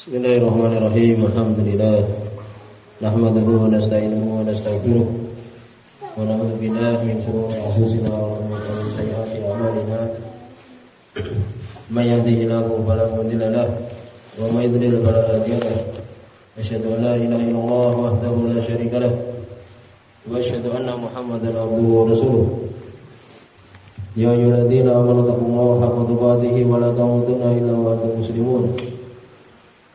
Bismillahirrahmanirrahim. Alhamdulillah. Nahmaduhu wa nasta'inuhu wa nastaghfiruh. Wa na'udzu billahi min shururi anfusina wa min sayyiati a'malina. May yahdihillahu fala mudilla lahu wa may yudlil fala hadiya lahu. Asyhadu an la ilaha illallah wahdahu la syarika lahu wa asyhadu anna Muhammadan abduhu wa rasuluh. Ya ayyuhalladzina amanu taqullaha haqqa tuqatih wa la tamutunna illa wa antum muslimun.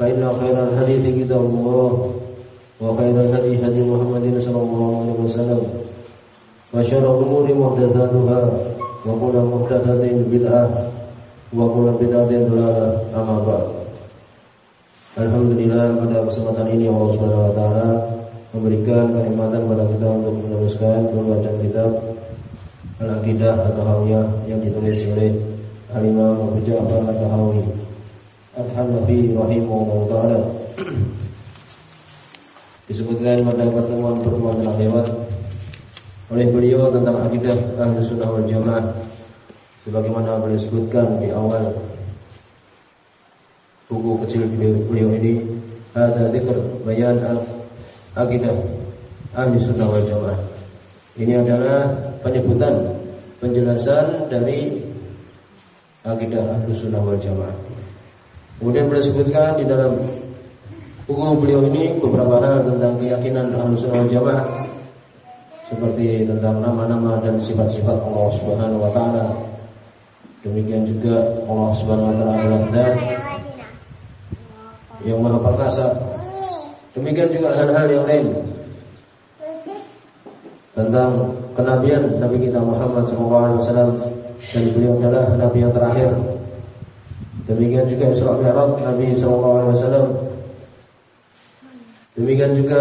فإن خير الحديث كتاب الله وخير الهدي هدي محمد صلى الله عليه وسلم وشر الأمور محدثاتها وكل محدثة بدعة وكل بدعة ضلالة أما بعد Alhamdulillah pada kesempatan ini Allah Subhanahu wa taala memberikan kenikmatan pada kita untuk meneruskan pembacaan kitab Al-Aqidah atau Hawiyah yang ditulis oleh Al-Imam Abu Ja'far Al-Tahawi Al-Hanafi rahimahullah ta'ala Disebutkan pada pertemuan-pertemuan telah lewat oleh beliau tentang akidah ahli sunnah wal jamaah. Sebagaimana beliau sebutkan di awal buku kecil beliau, ini ada dzikr bayan akidah ahli sunnah wal jamaah. Ini adalah penyebutan penjelasan dari akidah ahli sunnah wal jamaah Kemudian beliau sebutkan di dalam buku beliau ini beberapa hal tentang keyakinan ahlu sunnah jamaah seperti tentang nama-nama dan sifat-sifat Allah Subhanahu wa taala. Demikian juga Allah Subhanahu wa taala adalah zat yang maha perkasa. Demikian juga hal-hal yang lain tentang kenabian Nabi kita Muhammad SAW dan beliau adalah Nabi yang terakhir Demikian juga Isra Mi'raj Nabi sallallahu alaihi wasallam. Demikian juga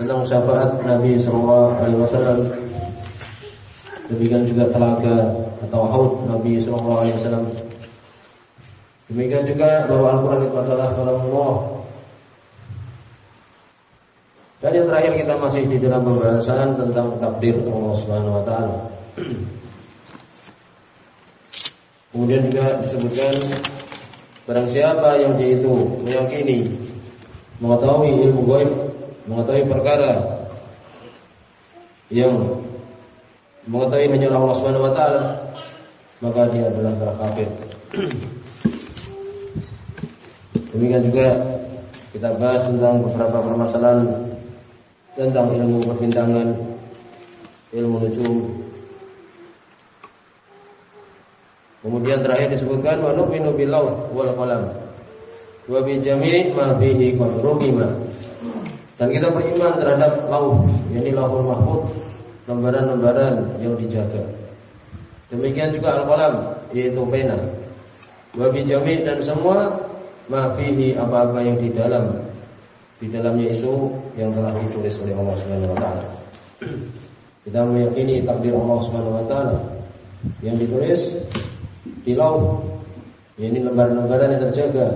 tentang syafaat Nabi sallallahu alaihi wasallam. Demikian juga telaga atau haud Nabi sallallahu alaihi wasallam. Demikian juga bahwa Al-Qur'an itu adalah kalamullah. Dan yang terakhir kita masih di dalam pembahasan tentang takdir Allah Subhanahu wa taala. Kemudian juga disebutkan barang siapa yang dia itu meyakini mengetahui ilmu gaib, mengetahui perkara yang mengetahui hanya Allah Subhanahu wa maka dia adalah orang kafir. Demikian juga kita bahas tentang beberapa permasalahan tentang ilmu perbintangan, ilmu nujum, Kemudian terakhir disebutkan wa nu'minu billaw wal qalam wa bi jami' ma fihi qadrukima. Dan kita beriman terhadap lauh, yakni lauhul mahfuz, lembaran-lembaran yang dijaga. Demikian juga al-qalam, yaitu pena. Wa bi jami' dan semua ma fihi apa-apa yang di dalam di dalamnya itu yang telah ditulis oleh Allah Subhanahu wa taala. Kita meyakini takdir Allah Subhanahu wa taala yang ditulis Pilau ini lembaran-lembaran yang terjaga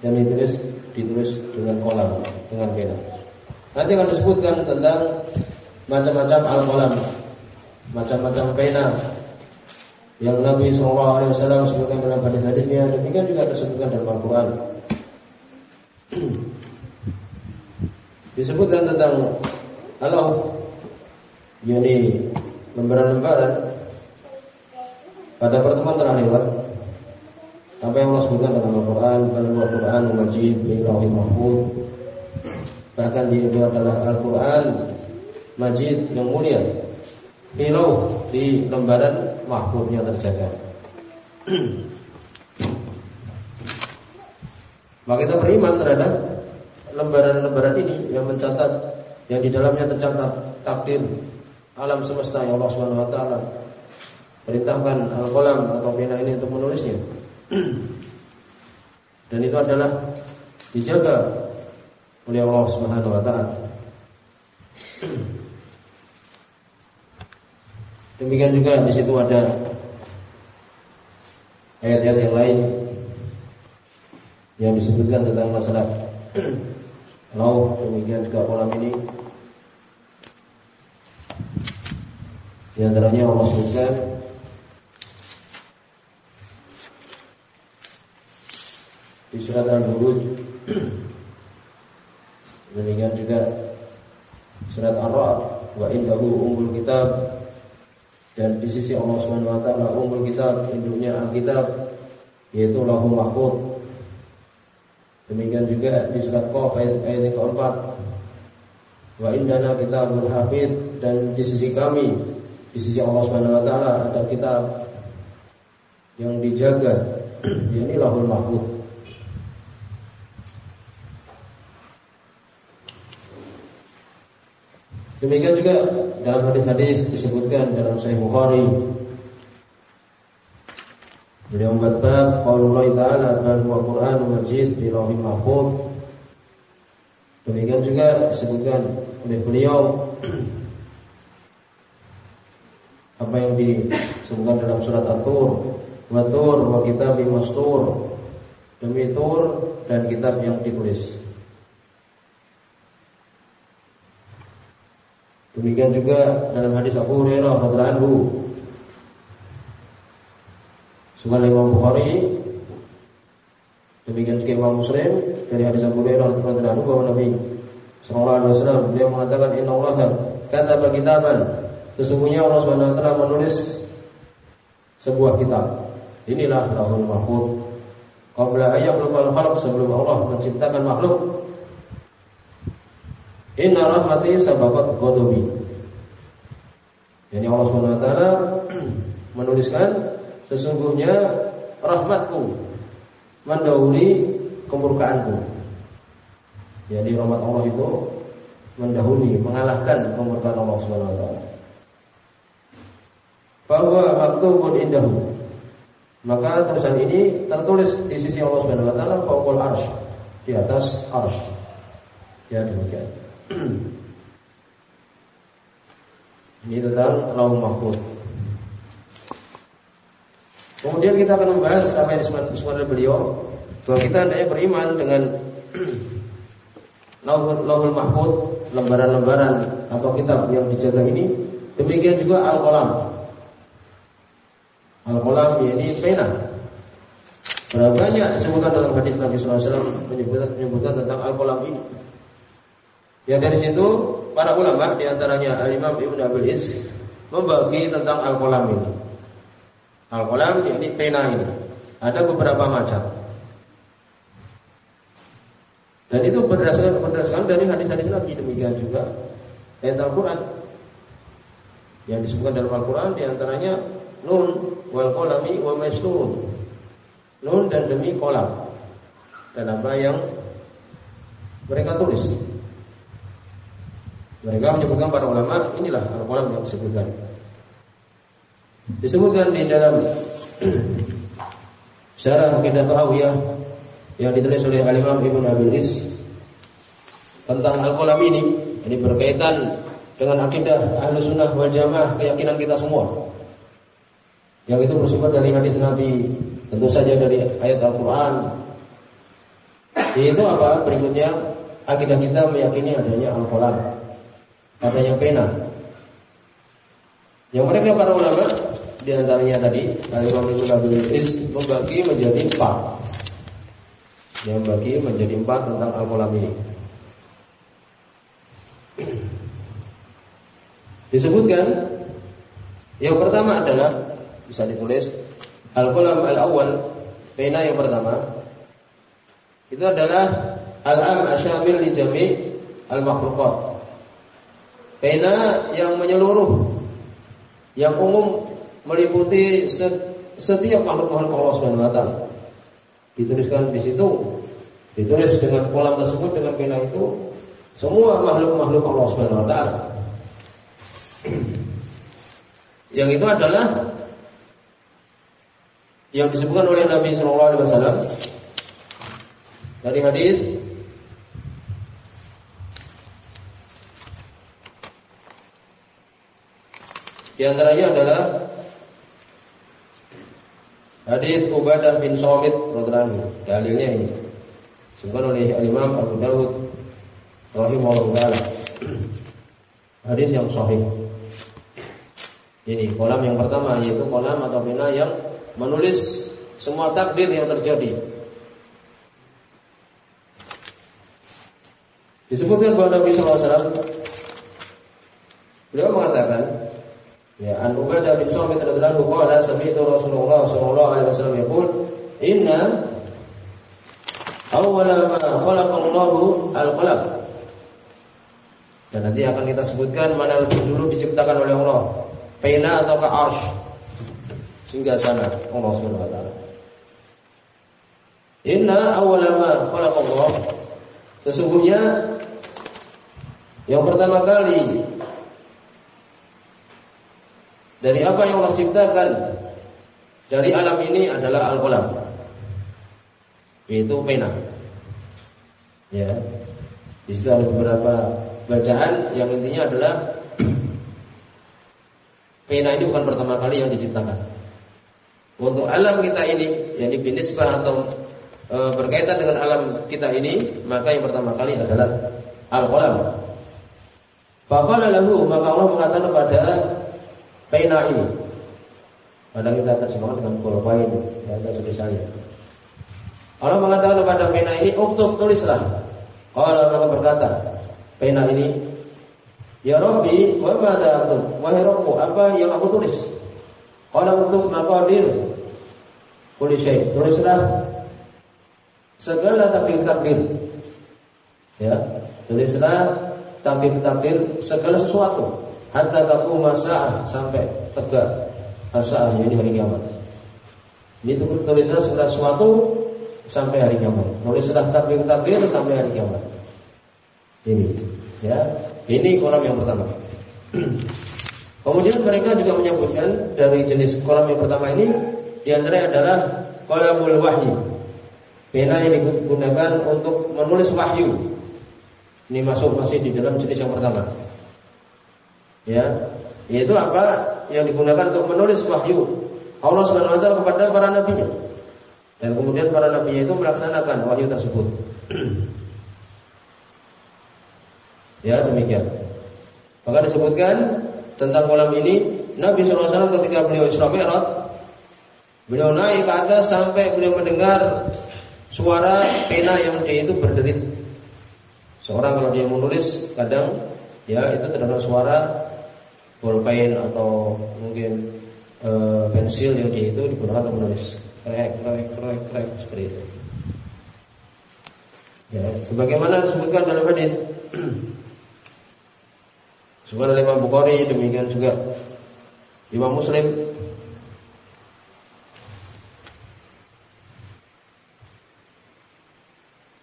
dan ditulis ditulis dengan kolam dengan pena. Nanti akan disebutkan tentang macam-macam al-kolam, macam-macam pena yang Nabi Wasallam sebutkan dalam hadis-hadisnya. Demikian juga tersebutkan dalam Al-Quran. Disebutkan tentang Allah, yakni lembaran-lembaran pada pertemuan terakhir apa yang Allah sebutkan dalam Al-Quran dalam Al-Quran Majid Bilahi Mahfud bahkan di itu adalah Al-Quran Majid yang mulia Bilau di lembaran mahfudnya terjaga. Maka kita beriman terhadap lembaran-lembaran ini yang mencatat yang di dalamnya tercatat takdir alam semesta yang Allah taala perintahkan al-qalam atau pena ini untuk menulisnya. dan itu adalah dijaga oleh Allah Subhanahu wa taala. Demikian juga di situ ada ayat-ayat yang lain yang disebutkan tentang masalah laut demikian juga kolam ini di antaranya Allah sebutkan di surat Al-Buruj demikian juga surat Ar-Ra'd. Wa indahu umul kitab. Dan di sisi Allah Subhanahu wa taala umul kitab induknya Alkitab yaitu Lauhul Mahfuz demikian juga di surat Qaf ayat, ayat yang keempat. Wa indana kitabul hafid. Dan di sisi kami di sisi Allah Subhanahu wa taala ada kitab yang dijaga yakni Lauhul Mahfuz Demikian juga dalam hadis-hadis disebutkan dalam Sahih Bukhari. Beliau membuat bab qaulullah taala dan huwa Qur'an majid di lauhil mahfuz. Demikian juga disebutkan oleh beliau apa yang disebutkan dalam surat At-Tur, wa tur wa kitabim mastur. Demi tur dan kitab yang ditulis. Demikian juga dalam hadis Abu Hurairah radhiyallahu anhu. Sunan Imam Bukhari Demikian juga Imam Muslim dari hadis Abu Hurairah radhiyallahu anhu bahwa Nabi sallallahu alaihi wasallam beliau mengatakan inna Allah kata kitaban sesungguhnya Allah Subhanahu wa taala menulis sebuah kitab. Inilah Lauhul Mahfuz. Qabla ayyakhlaqal khalq sebelum Allah menciptakan makhluk Inna rahmati sababat ghadabi. Yani Allah Subhanahu wa menuliskan sesungguhnya rahmatku mendahului kemurkaanku. Jadi rahmat Allah itu mendahului, mengalahkan kemurkaan Allah Subhanahu wa taala. Bahwa maktubun indahu. Maka tulisan ini tertulis di sisi Allah Subhanahu wa taala fawqal arsy, di atas arsy. Ya demikian. Ini tentang Lauh Mahfuz. Kemudian kita akan membahas apa yang disebutkan oleh beliau bahwa kita hendaknya beriman dengan Lauhul, Mahfuz, lembaran-lembaran atau kitab yang dijaga ini. Demikian juga Al-Qalam. Al-Qalam ini pena. Berapa banyak disebutkan dalam hadis Nabi SAW menyebutkan, menyebutkan tentang Al-Qalam ini. Yang dari situ para ulama di antaranya Al Imam Ibn Abil Is membagi tentang al qalam ini. Al qalam yakni pena ini. Ada beberapa macam. Dan itu berdasarkan berdasarkan dari hadis-hadis Nabi demikian juga ayat Al-Qur'an yang disebutkan dalam Al-Qur'an di antaranya nun wal qalami wa masturun. Nun dan demi kolam dan apa yang mereka tulis. Mereka menyebutkan para ulama inilah Al-Quran yang disebutkan. Disebutkan di dalam Syarah Aqidah Tahawiyah yang ditulis oleh Al-Imam Ibn Abil Is tentang Al-Qalam ini ini berkaitan dengan akidah Ahlus Sunnah wal Jamaah keyakinan kita semua. Yang itu bersumber dari hadis Nabi, tentu saja dari ayat Al-Qur'an. Itu apa? Berikutnya akidah kita meyakini adanya Al-Qalam adanya pena. Yang mereka para ulama di antaranya tadi Al-Imam membagi menjadi empat. Yang membagi menjadi empat tentang al-qalam ini. Disebutkan yang pertama adalah bisa ditulis al-qalam al-awwal pena yang pertama itu adalah al-am asyamil li jami' al-makhluqat Pena yang menyeluruh yang umum meliputi setiap makhluk-makhluk Allah Subhanahu wa taala. Dituliskan di situ, ditulis dengan kolam tersebut dengan pena itu semua makhluk-makhluk Allah Subhanahu wa taala. Yang itu adalah yang disebutkan oleh Nabi Shallallahu Alaihi Wasallam dari hadis Di antaranya adalah hadis Ubadah bin Somit radhiyallahu Dalilnya ini. Sebutkan oleh Imam Abu Dawud rahimahullah. Hadis yang sahih. Ini kolam yang pertama yaitu kolam atau pena yang menulis semua takdir yang terjadi. Disebutkan bahwa Nabi SAW Beliau mengatakan Ya, an Ubadah bin Samit radhiyallahu anhu qala sami'tu Rasulullah sallallahu alaihi wasallam yaqul inna awwala ma khalaqa Allahu al-qalam. Dan nanti akan kita sebutkan mana lebih dulu diciptakan oleh Allah, pena atau ke arsh. Sehingga sana Allah Subhanahu wa taala. Inna awwala ma khalaqa Allah Sesungguhnya yang pertama kali dari apa yang Allah ciptakan dari alam ini adalah al-qalam. Yaitu pena. Ya. Di situ ada beberapa bacaan yang intinya adalah pena ini bukan pertama kali yang diciptakan. Untuk alam kita ini, yakni binisbah atau e, berkaitan dengan alam kita ini, maka yang pertama kali adalah al-qalam. Faqala lahu, maka Allah mengatakan kepada pena ini. Kadang kita terjemahkan dengan pulpen, ya sudah saya. Allah mengatakan kepada pena ini, "Uktub tulislah." Allah berkata, pena ini, "Ya Rabbi, wa madza aktub?" Wahai Rabbku, apa yang aku tulis? Qala uktub maqadir kulli. Tulislah segala takdir-takdir. Ya, tulislah takdir-takdir segala sesuatu hatta taku masa sampai tegak asah ini hari kiamat. Ini tulislah segala sesuatu sampai hari kiamat. Tulislah takbir-takbir sampai hari kiamat. Ini, ya. Ini kolam yang pertama. Kemudian mereka juga menyebutkan dari jenis kolam yang pertama ini di antara adalah kolamul wahyu. Pena yang digunakan untuk menulis wahyu. Ini masuk masih di dalam jenis yang pertama ya. Yaitu apa? Yang digunakan untuk menulis wahyu. Allah Subhanahu wa taala kepada para nabinya. Dan kemudian para nabi itu melaksanakan wahyu tersebut. Ya demikian. Maka disebutkan tentang kolam ini Nabi SAW ketika beliau Isra Mi'raj beliau naik ke atas sampai beliau mendengar suara pena yang dia itu berderit. Seorang kalau dia menulis kadang ya itu terdengar suara pulpen atau mungkin e, pensil yang di itu digunakan untuk menulis. Krek krek krek krek seperti itu. Ya, sebagaimana disebutkan dalam hadis. Sebuah Imam Bukhari demikian juga Imam Muslim.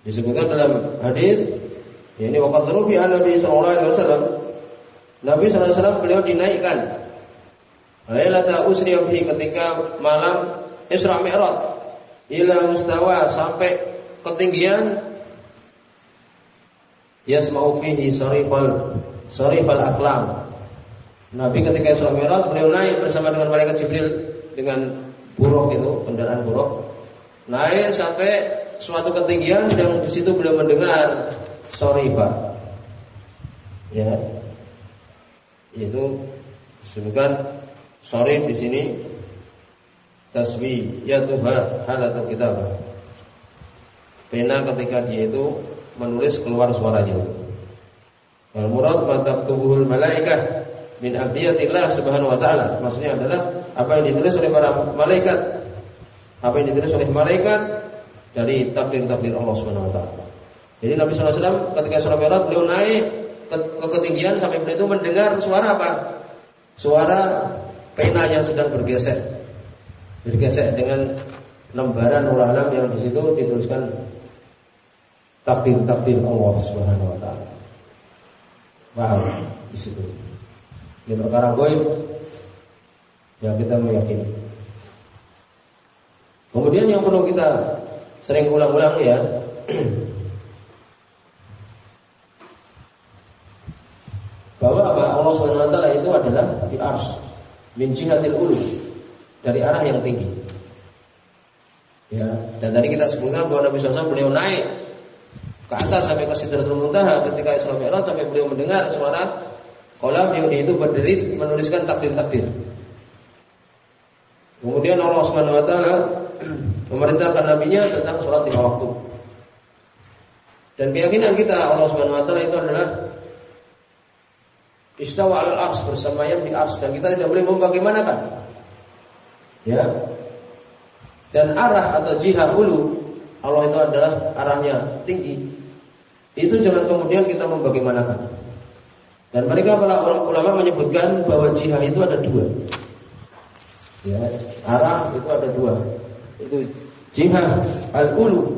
Disebutkan dalam hadis ini waqad rufi an Nabi sallallahu alaihi wasallam Nabi SAW beliau dinaikkan. Lailata usri ketika malam Isra Mi'raj ila mustawa sampai ketinggian yasma'u fihi sarifal sarifal aklam. Nabi ketika Isra Mi'raj beliau naik bersama dengan malaikat Jibril dengan buruk itu kendaraan buruk. Naik sampai suatu ketinggian dan di situ beliau mendengar sarifah. Ya itu disebutkan sorry di sini taswi ya tuha hal atau kitabah. Pena ketika dia itu menulis keluar suaranya. Al murad mata tubuhul malaikah min abdiyatillah subhanahu wa ta'ala. Maksudnya adalah apa yang ditulis oleh para malaikat. Apa yang ditulis oleh malaikat dari takdir-takdir Allah subhanahu wa ta'ala. Jadi Nabi SAW ketika surah Mi'raj beliau naik ke, ke ketinggian sampai itu mendengar suara apa? Suara pena yang sedang bergesek. Bergesek dengan lembaran nur alam yang di situ dituliskan takdir-takdir Allah Subhanahu wa taala. Paham di situ. Ini perkara goib yang kita meyakini. Kemudian yang perlu kita sering ulang-ulang ya, bahwa apa Allah Subhanahu wa taala itu adalah di ars min jihatil ulu dari arah yang tinggi. Ya, dan tadi kita sebutkan bahwa Nabi SAW beliau naik ke atas sampai ke Sidratul Muntaha ketika Isra Mi'raj sampai beliau mendengar suara kolam yang itu berdiri menuliskan takdir-takdir. Kemudian Allah Subhanahu wa taala memerintahkan nabinya tentang sholat lima waktu. Dan keyakinan kita Allah Subhanahu wa taala itu adalah istawa al ars bersemayam di ars dan kita tidak boleh membagaimanakan. Ya. Dan arah atau jihad hulu Allah itu adalah arahnya tinggi. Itu jangan kemudian kita membagaimanakan. Dan mereka para ulama menyebutkan bahwa jihad itu ada dua. Ya, arah itu ada dua. Itu jihad al-ulu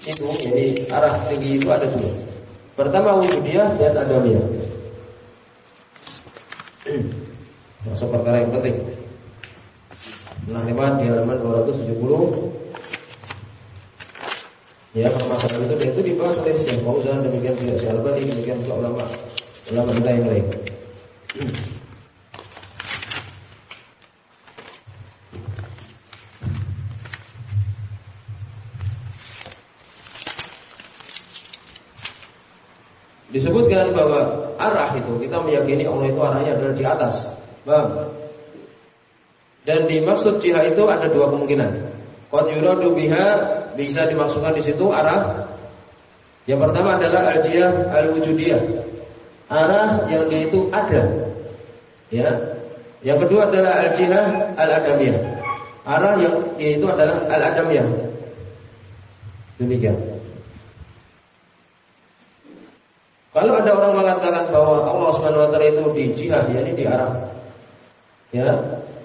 itu jadi arah tinggi itu ada dua. Pertama wujudiyah dan adamiyah. Masuk perkara yang penting. Nah, lewat di halaman 270 Ya, permasalahan itu itu dibahas oleh Syekh Fauzan demikian juga Syekh Albani demikian juga ulama ulama kita yang lain. Disebutkan bahwa kita meyakini Allah itu arahnya adalah di atas. Bang. Dan dimaksud jihad itu ada dua kemungkinan. Qad yuradu biha bisa dimaksudkan di situ arah yang pertama adalah al-jihad al-wujudiyah. Arah yang dia itu ada. Ya. Yang kedua adalah al-jihad al-adamiyah. Arah yang dia itu adalah al-adamiyah. Demikian. Kalau ada orang mengatakan bahwa Allah Subhanahu wa taala itu di jihad, yakni di arah. Ya.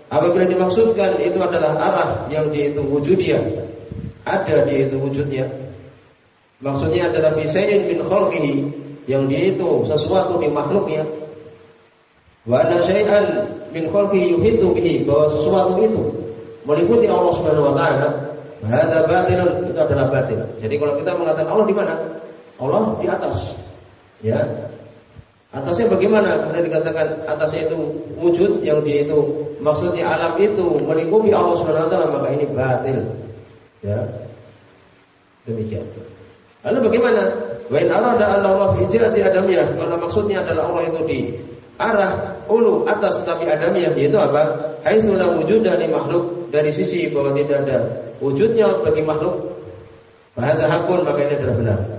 Apabila dimaksudkan itu adalah arah yang di itu wujudnya, ada di itu wujudnya. Maksudnya adalah bisayin min khalqihi yang dia itu sesuatu di makhluknya. Wa ana syai'an min khalqihi yuhitu bihi bahwa sesuatu itu meliputi Allah Subhanahu wa taala. Hadza batilun itu adalah batil. Jadi kalau kita mengatakan Allah di mana? Allah di atas. Ya. Atasnya bagaimana? Kemudian dikatakan atasnya itu wujud yang dia itu maksudnya alam itu melingkupi Allah taala maka ini batil. Ya. Demikian. Lalu bagaimana? Wa in arada Allah fi jihati adamiyah kalau maksudnya adalah Allah itu di arah ulu atas tapi adamiyah yaitu apa? Haitsu la wujuda li makhluk dari sisi bahwa tidak ada wujudnya bagi makhluk. Bahasa hakun maka ini adalah benar.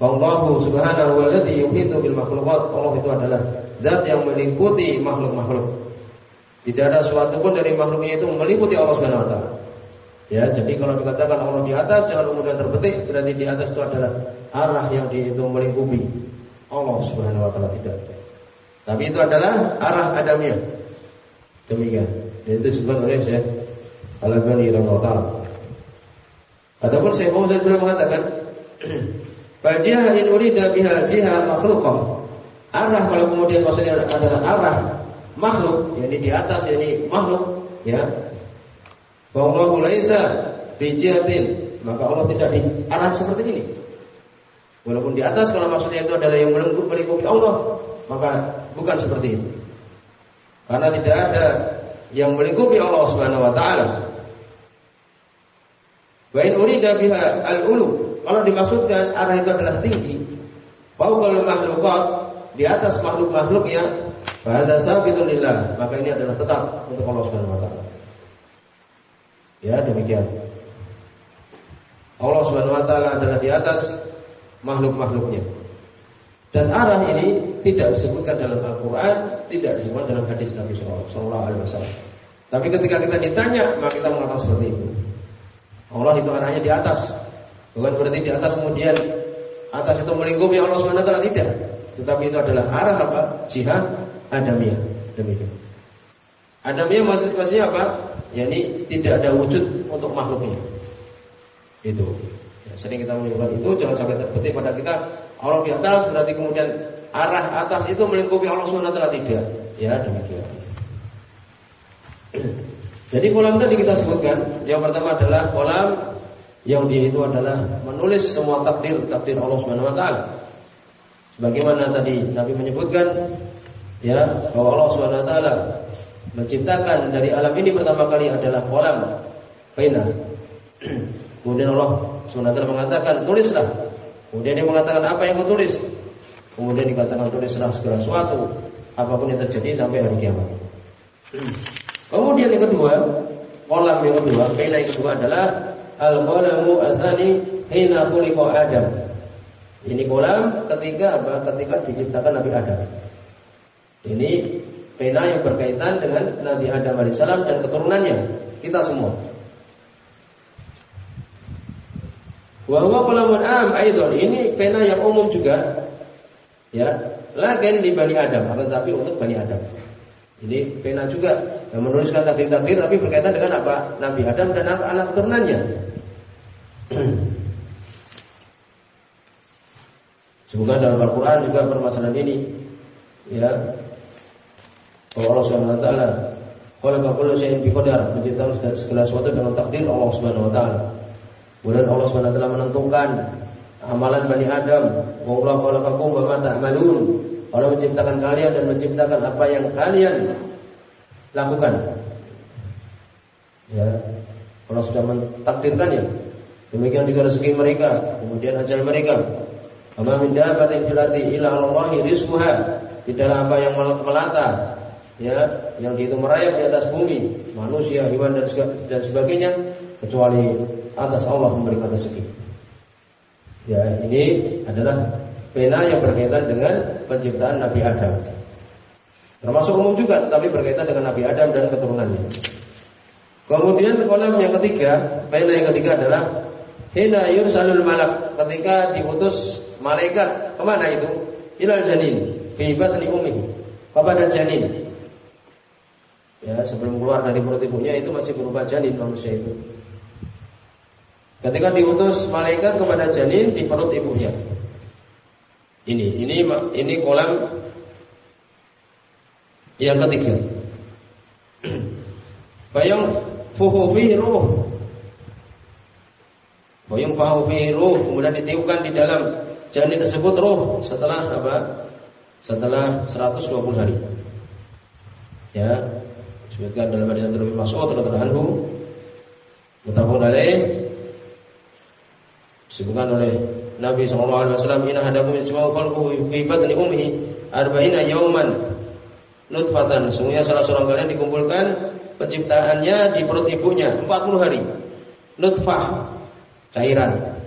Allah subhanahu wa ladhi yuhitu bil makhlukat Allah itu adalah zat yang meliputi makhluk-makhluk Tidak ada suatu pun dari makhluknya itu meliputi Allah subhanahu wa ta'ala Ya, jadi kalau dikatakan Allah di atas jangan kemudian terbetik berarti di atas itu adalah arah yang itu melingkupi Allah Subhanahu wa taala tidak. Tapi itu adalah arah adamnya. Demikian. Dan itu disebut oleh Syekh Al-Albani rahimahullah. Adapun Syekh Muhammad beliau mengatakan Fajihah in urida biha jihah makhlukah. Arah kalau kemudian maksudnya adalah arah makhluk, yakni di atas yakni makhluk, ya. Wallahu laisa bijihatin, maka Allah tidak di arah seperti ini. Walaupun di atas kalau maksudnya itu adalah yang melingkupi Allah, maka bukan seperti itu. Karena tidak ada yang melingkupi Allah Subhanahu wa taala. Wa in urida biha al-ulu kalau dimaksudkan arah itu adalah tinggi, kalau makhlukat di atas makhluk-makhluknya, pada sabitun lillah, maka ini adalah tetap untuk Allah Subhanahu wa taala. Ya, demikian. Allah Subhanahu wa taala adalah di atas makhluk-makhluknya. Dan arah ini tidak disebutkan dalam Al-Quran, tidak disebutkan dalam hadis Nabi Sallallahu Alaihi Wasallam. Tapi ketika kita ditanya, maka kita mengatakan seperti itu. Allah itu arahnya di atas, Bukan berarti di atas kemudian atas itu melingkupi Allah SWT tidak. Tetapi itu adalah arah apa? Jihad adamiyah. Demikian. Adamiyah maksud maksudnya apa? Yani tidak ada wujud untuk makhluknya. Itu. Ya, sering kita menyebut itu jangan sampai terbetik pada kita Allah di atas berarti kemudian arah atas itu melingkupi Allah SWT tidak. Ya demikian. Jadi kolam tadi kita sebutkan yang pertama adalah kolam yang dia itu adalah menulis semua takdir takdir Allah Subhanahu wa taala. Sebagaimana tadi Nabi menyebutkan ya bahwa Allah Subhanahu wa taala menciptakan dari alam ini pertama kali adalah kolam pena. Kemudian Allah Subhanahu wa taala mengatakan tulislah. Kemudian dia mengatakan apa yang kau tulis? Kemudian dikatakan tulislah segala sesuatu apa pun yang terjadi sampai hari kiamat. Kemudian yang kedua, kolam yang kedua, pena yang kedua adalah al-qalamu asani hina khuliqa Adam. Ini kolam ketika apa? Ketika diciptakan Nabi Adam. Ini pena yang berkaitan dengan Nabi Adam alaihissalam dan keturunannya kita semua. Wahwa kolamun am aidon ini pena yang umum juga, ya. Lagen di Bani Adam, akan tapi untuk Bani Adam. Ini pena juga yang menuliskan takdir-takdir tapi berkaitan dengan apa? Nabi Adam dan anak-anak keturunannya. Semoga dalam Al-Quran juga permasalahan ini ya bahwa Allah Subhanahu Wa Taala kalau kullu syai'in biqadar menciptakan segala sesuatu dengan takdir Allah Subhanahu Wa Taala. Kemudian Allah Subhanahu Wa Taala menentukan amalan Bani Adam. Wa Allah khalaqakum wa ma ta'malun. Allah menciptakan kalian dan menciptakan apa yang kalian lakukan. Ya, Allah sudah mentakdirkannya. Demikian juga rezeki mereka, kemudian ajal mereka. Amma min dabbatin fil ardi illa Allahi rizquha. Tidaklah apa yang melata ya, yang itu merayap di atas bumi, manusia, hewan dan dan sebagainya kecuali atas Allah memberikan rezeki. Ya, ini adalah pena yang berkaitan dengan penciptaan Nabi Adam. Termasuk umum juga, tapi berkaitan dengan Nabi Adam dan keturunannya. Kemudian kolam yang ketiga, pena yang ketiga adalah Hina yursalul malak ketika diutus malaikat ke mana itu? Ilal janin fi batni ummi kepada janin. Ya, sebelum keluar dari perut ibunya itu masih berupa janin manusia itu. Ketika diutus malaikat kepada janin di perut ibunya. Ini, ini, ini kolam yang ketiga. Bayang fuhu ruh Boyong fahu ruh kemudian ditiupkan di dalam janin tersebut ruh setelah apa? Setelah 120 hari. Ya, disebutkan dalam hadis Nabi Mas'ud radhiyallahu anhu mutafaqun alaih disebutkan oleh Nabi sallallahu alaihi wasallam inna hadakum yajma'u khalquhu fi batni ummihi arba'ina yawman nutfatan sungguhnya salah seorang kalian dikumpulkan penciptaannya di perut ibunya 40 hari nutfah cairan.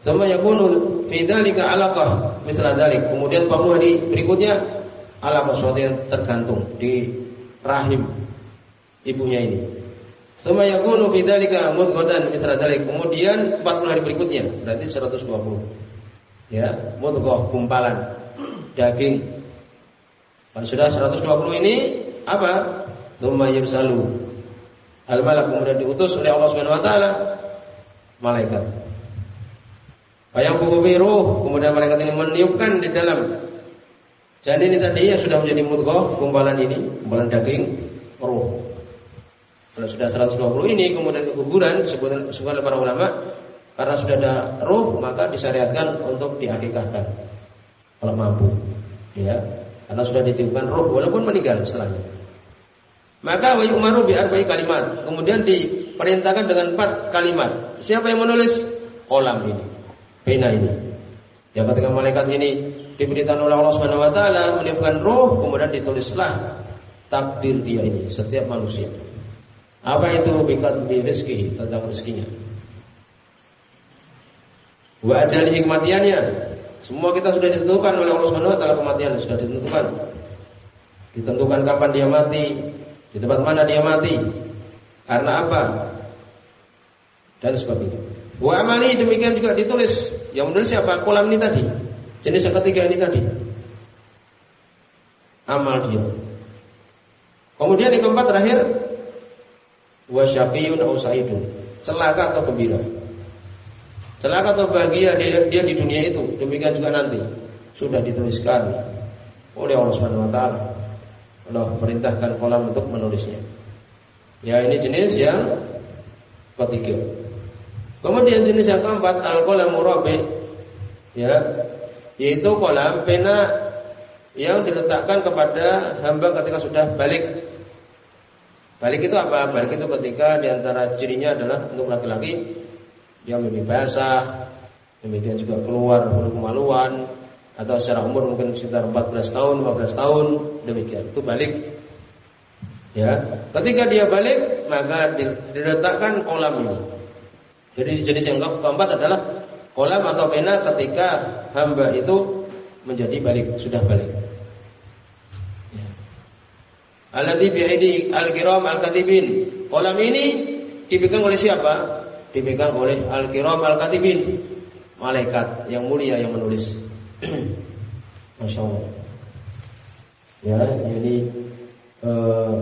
Sama yakunu fi dzalika 'alaqah misal dzalik. Kemudian 40 hari berikutnya alaqah sesuatu yang tergantung di rahim ibunya ini. Sama yakunu fi dzalika mudghatan misal dzalik. Kemudian 40 hari berikutnya berarti 120. Ya, mudghah gumpalan daging. Kalau sudah 120 ini apa? Tsumma yursalu al-malak kemudian diutus oleh Allah Subhanahu wa taala malaikat. Bayang ruh, kemudian malaikat ini meniupkan di dalam janin ini tadi yang sudah menjadi mudghah, gumpalan ini, gumpalan daging, ruh. Kalau sudah 120 ini kemudian kekuburan sebutan oleh para ulama karena sudah ada ruh maka disyariatkan untuk diakikahkan kalau mampu. Ya, karena sudah ditiupkan ruh walaupun meninggal setelahnya. Maka wa yu'maru bi arba'i kalimat. Kemudian diperintahkan dengan empat kalimat. Siapa yang menulis? Kolam ini. Pena ini. Ya ketika malaikat ini diberitakan oleh Allah Subhanahu wa taala meniupkan roh, kemudian ditulislah takdir dia ini setiap manusia. Apa itu bikat bi rezeki tentang rezekinya. Wa ajali hikmatiannya. Semua kita sudah ditentukan oleh Allah Subhanahu wa taala kematian sudah ditentukan. Ditentukan kapan dia mati, di tempat mana dia mati? Karena apa? Dan sebagainya. Wa amali demikian juga ditulis. Yang menulis siapa? Kolam ini tadi. Jenis yang ketiga ini tadi. Amal dia. Kemudian yang keempat terakhir wa syaqiyun au sa'idun. Celaka atau gembira. Celaka atau bahagia dia, dia di dunia itu. Demikian juga nanti sudah dituliskan oleh Allah Subhanahu wa. Allah perintahkan kolam untuk menulisnya. Ya ini jenis yang ketiga. Kemudian jenis yang keempat al-qalam murabi. Ya, yaitu kolam pena yang diletakkan kepada hamba ketika sudah balik. Balik itu apa? Balik itu ketika di antara cirinya adalah untuk laki-laki dia lebih basah, demikian juga keluar bulu kemaluan atau secara umur mungkin sekitar 14 tahun, 15 tahun, demikian. Itu balik. Ya, ketika dia balik maka diletakkan kolam ini. Jadi jenis yang keempat adalah kolam atau pena ketika hamba itu menjadi balik, sudah balik. Alladhi bi'idi al-kiram al-katibin. Kolam ini dipegang oleh siapa? Dipegang oleh al-kiram al-katibin. Malaikat yang mulia yang menulis. Masya Allah. Ya, jadi eh,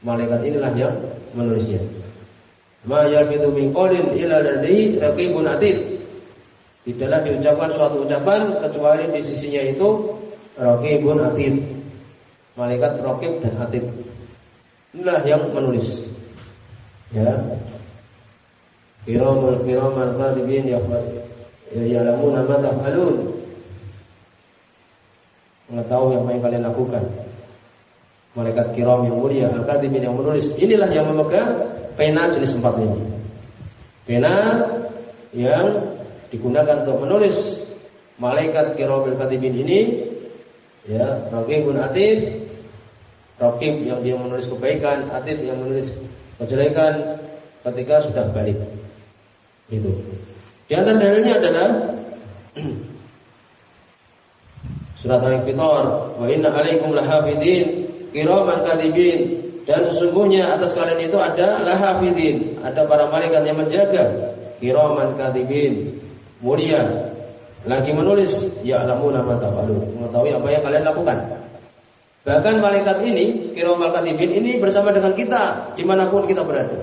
malaikat inilah yang menulisnya. Ma yalfidu min qawlin illa ladhi raqibun atid. Tidaklah diucapkan suatu ucapan kecuali di sisinya itu raqibun atid. Malaikat raqib dan atid. Inilah yang menulis. Ya. Kiramul kiramal kadibin ya ya'lamuna ma taf'alun. Mengetahui apa yang kalian lakukan. Malaikat kiram yang mulia, al-kadibin yang menulis. Inilah yang memegang pena jenis empat ini. Pena yang digunakan untuk menulis malaikat kirobil katibin ini ya raqibun atid raqib yang dia menulis kebaikan atid yang menulis kejelekan ketika sudah balik. Itu. Di antara dalilnya adalah surat al-fitar wa inna alaikum lahafidin kiraman katibin dan sesungguhnya atas kalian itu ada lahafidin, ada para malaikat yang menjaga, kiraman katibin, mulia, lagi menulis, ya alamu nama tafalu, mengetahui apa yang kalian lakukan. Bahkan malaikat ini, kiraman katibin ini bersama dengan kita di mana pun kita berada.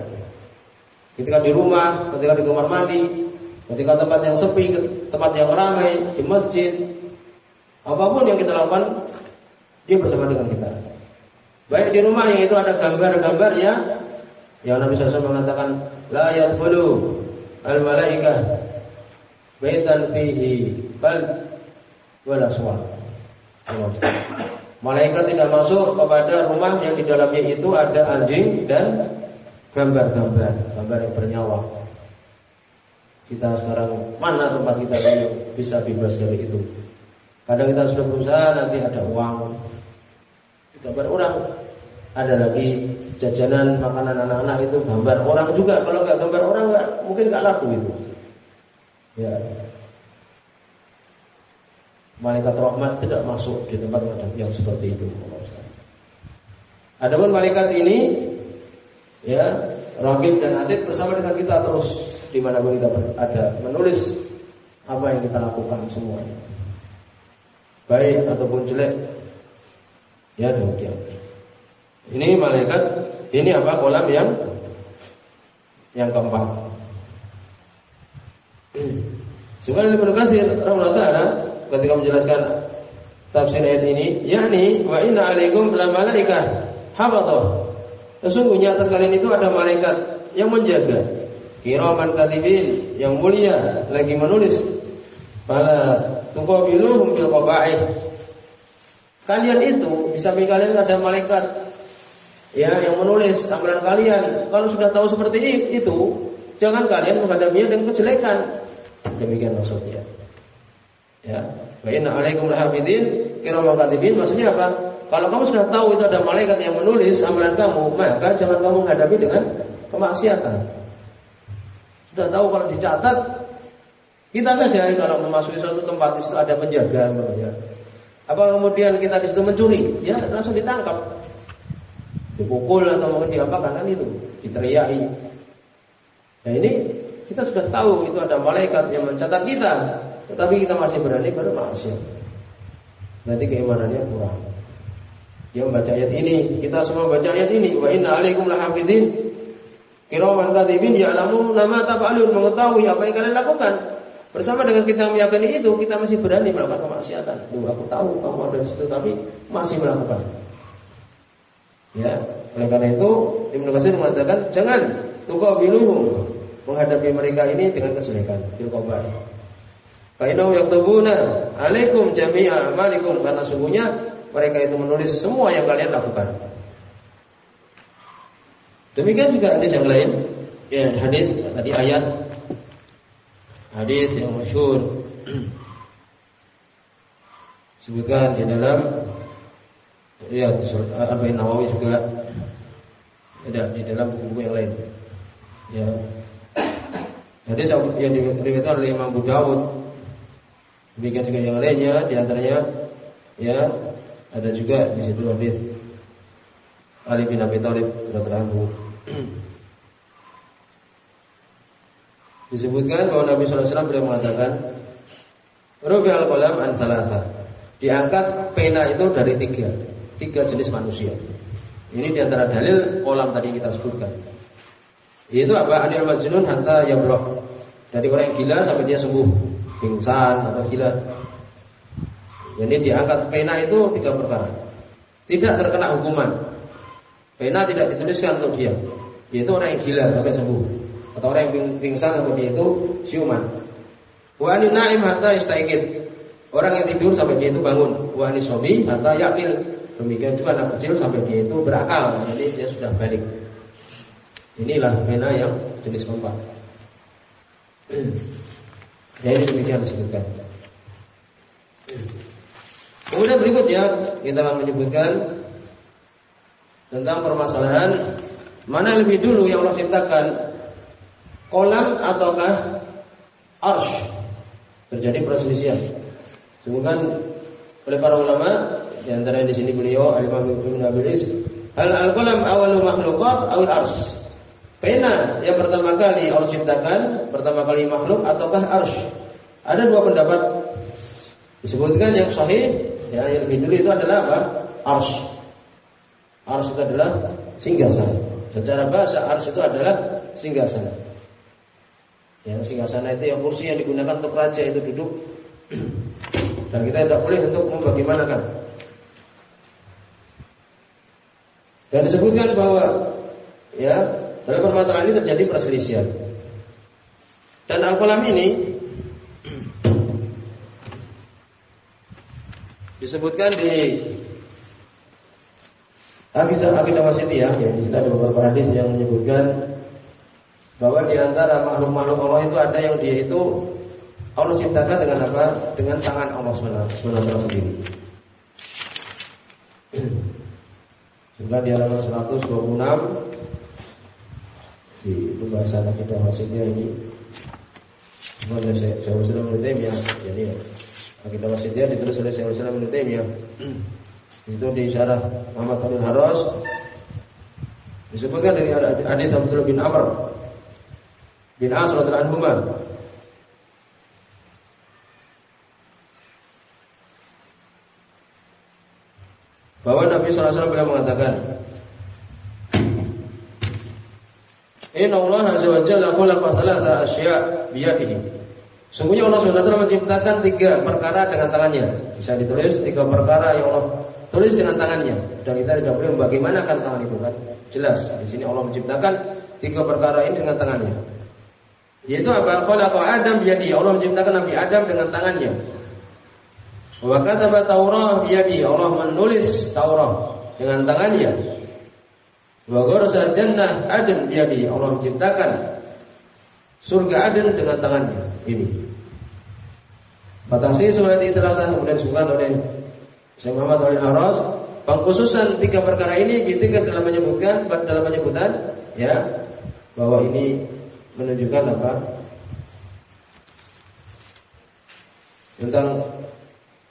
Ketika di rumah, ketika di kamar mandi, ketika tempat yang sepi, tempat yang ramai, di masjid, apa pun yang kita lakukan, dia bersama dengan kita. Baik di rumah yang itu ada gambar-gambarnya yang Nabi SAW mengatakan la yadkhulu al malaikah baitan fihi bal wala suar. Malaikat tidak masuk kepada rumah yang di dalamnya itu ada anjing dan gambar-gambar, gambar yang bernyawa. Kita sekarang mana tempat kita yang bisa bebas dari itu? Kadang kita sudah berusaha nanti ada uang, gambar orang ada lagi jajanan makanan anak-anak itu gambar orang juga. Kalau nggak gambar orang nggak mungkin nggak laku itu. Ya malaikat rahmat tidak masuk di tempat yang seperti itu Adapun malaikat ini ya Ragib dan Atid bersama dengan kita terus di mana pun kita ada menulis apa yang kita lakukan semuanya baik ataupun jelek Ya demikian. Ini malaikat, ini apa kolam yang yang keempat. Juga Ibnu Katsir rahimahullah ketika menjelaskan tafsir ayat ini, yakni wa inna alaikum la malaikah hafadhah. Sesungguhnya atas kalian itu ada malaikat yang menjaga. Kiraman katibin yang mulia lagi menulis. Fala tuqabiluhum bil qaba'ih Kalian itu bisa kalian ada malaikat ya yang menulis amalan kalian. Kalau sudah tahu seperti itu, jangan kalian menghadapinya dengan kejelekan. Demikian maksudnya. Ya. Wa inna alaikum lahafidin kiraman katibin maksudnya apa? Kalau kamu sudah tahu itu ada malaikat yang menulis amalan kamu, maka jangan kamu menghadapi dengan kemaksiatan. Sudah tahu kalau dicatat, kita saja kalau memasuki suatu tempat itu ada penjaga, ya. Apa kemudian kita di situ mencuri? Ya langsung ditangkap, dipukul atau mungkin diapakan kan itu, diteriaki. Nah ini kita sudah tahu itu ada malaikat yang mencatat kita, tetapi kita masih berani bermaksiat. Berarti keimanannya kurang. Dia membaca ayat ini, kita semua baca ayat ini. Wa inna alaikum lahafidin kiraman katibin ya'lamu nama taf'alun mengetahui apa yang kalian lakukan. Bersama dengan kita meyakini itu, kita masih berani melakukan kemaksiatan. Aku tahu kamu ada di situ, tapi masih melakukan. Ya, oleh karena itu Ibnu Katsir mengatakan jangan tukabiluhum menghadapi mereka ini dengan kesulitan qabar. Fa yang yaktubuna alaikum jami'a amalikum karena sungguhnya mereka itu menulis semua yang kalian lakukan. Demikian juga hadis yang lain, ya hadis tadi ayat hadis yang masyhur sebutkan di dalam ya Arba'in Nawawi juga ada di dalam buku-buku yang lain. Ya. Hadis yang diriwayatkan oleh Imam Abu Dawud demikian juga yang lainnya di antaranya ya ada juga di situ hadis. Ali bin Abi Thalib radhiyallahu Disebutkan bahwa Nabi sallallahu alaihi wasallam beliau mengatakan Rubi al-qalam an salasa. Diangkat pena itu dari tiga Tiga jenis manusia. Ini di antara dalil kolam tadi kita sebutkan. Itu apa? Anil majnun hatta yabrok Dari orang yang gila sampai dia sembuh. Pingsan atau gila. Jadi diangkat pena itu tiga perkara. Tidak terkena hukuman. Pena tidak dituliskan untuk dia. Yaitu orang yang gila sampai sembuh. Atau orang yang pingsan dia itu siuman. Wa anil na'im hatta Orang yang tidur sampai dia itu bangun. Wa anil sobi hatta yakil Demikian juga anak kecil sampai dia itu berakal. Jadi dia sudah balik. Inilah pena yang jenis keempat Ini demikian disebutkan Kemudian berikutnya Kita akan menyebutkan tentang permasalahan mana lebih dulu yang Allah ciptakan kolam ataukah arsh terjadi perselisihan. Sebutkan oleh para ulama di antara di sini beliau Al-Imam Ibnu Abilis al al-qalam awalu makhluqat awal arsh. Pena yang pertama kali Allah ciptakan, pertama kali makhluk ataukah arsh? Ada dua pendapat disebutkan yang sahih ya yang lebih dulu itu adalah apa? Arsh. Ars itu adalah singgasana. Secara bahasa ars itu adalah singgasana. Ya, singgasana itu yang kursi yang digunakan untuk raja itu duduk. Dan kita tidak boleh untuk membagaimanakan. Dan disebutkan bahwa ya dalam permasalahan ini terjadi perselisihan. Dan al-qalam ini disebutkan di Akidah akidah wasitiyah ya, kita ada beberapa hadis yang menyebutkan bahwa di antara makhluk-makhluk Allah itu ada yang dia itu Allah ciptakan dengan apa? Dengan tangan Allah SWT sendiri. Juga di halaman 126 di pembahasan akidah wasitiyah ini Sebenarnya saya sudah menurut ya, jadi akidah wasitiyah ditulis oleh saya sudah menurut ya. Itu di syarah Muhammad Khalil Haros disebutkan dari hadis Abdullah bin Amr bin As radhiyallahu anhu bahwa Nabi SAW beliau mengatakan Inna Allah azza wa jalla khalaqa thalatha asya' biyadihi. Sungguhnya Allah SWT menciptakan tiga perkara dengan tangannya. Bisa ditulis tiga perkara yang Allah Tulis dengan tangannya dan kita tidak boleh membagaimanakan tangan itu kan. Jelas di sini Allah menciptakan tiga perkara ini dengan tangannya. Yaitu apa? Khalaqa Adam biyadi. Allah menciptakan Nabi Adam dengan tangannya. Wa kataba Taurah biyadi. Allah menulis Taurah dengan tangannya. Wa gharasa jannah Adam biyadi. Allah menciptakan surga Aden dengan tangannya. Ini. Batasi surat Isra kemudian disebutkan oleh Syekh Muhammad Wali Aras pengkhususan tiga perkara ini ditikan dalam menyebutkan dalam penyebutan ya bahwa ini menunjukkan apa tentang